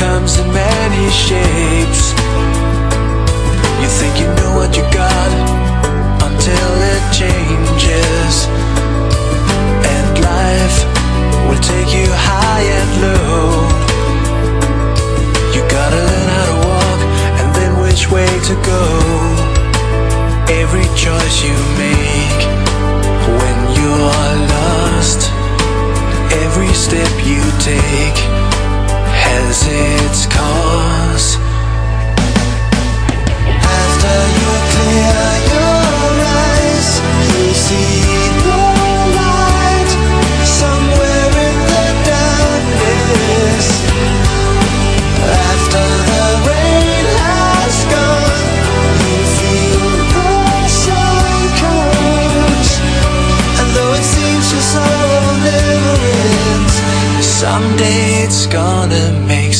comes in many shapes. You think you know what you got until it changes. And life will take you high and low. You gotta learn how to walk and then which way to go. Every choice you make when you're lost, every step you take has its cause.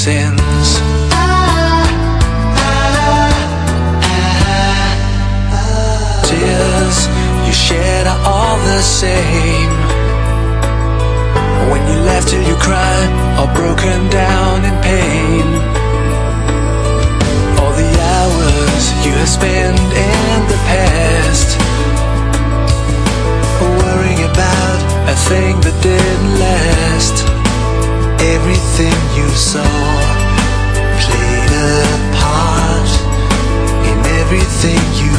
sins. Tears you shed are all the same. When you laugh till you cry, all broken down in pain. All the hours you have spent in the past, worrying about a thing that didn't last. Everything so played a part in everything you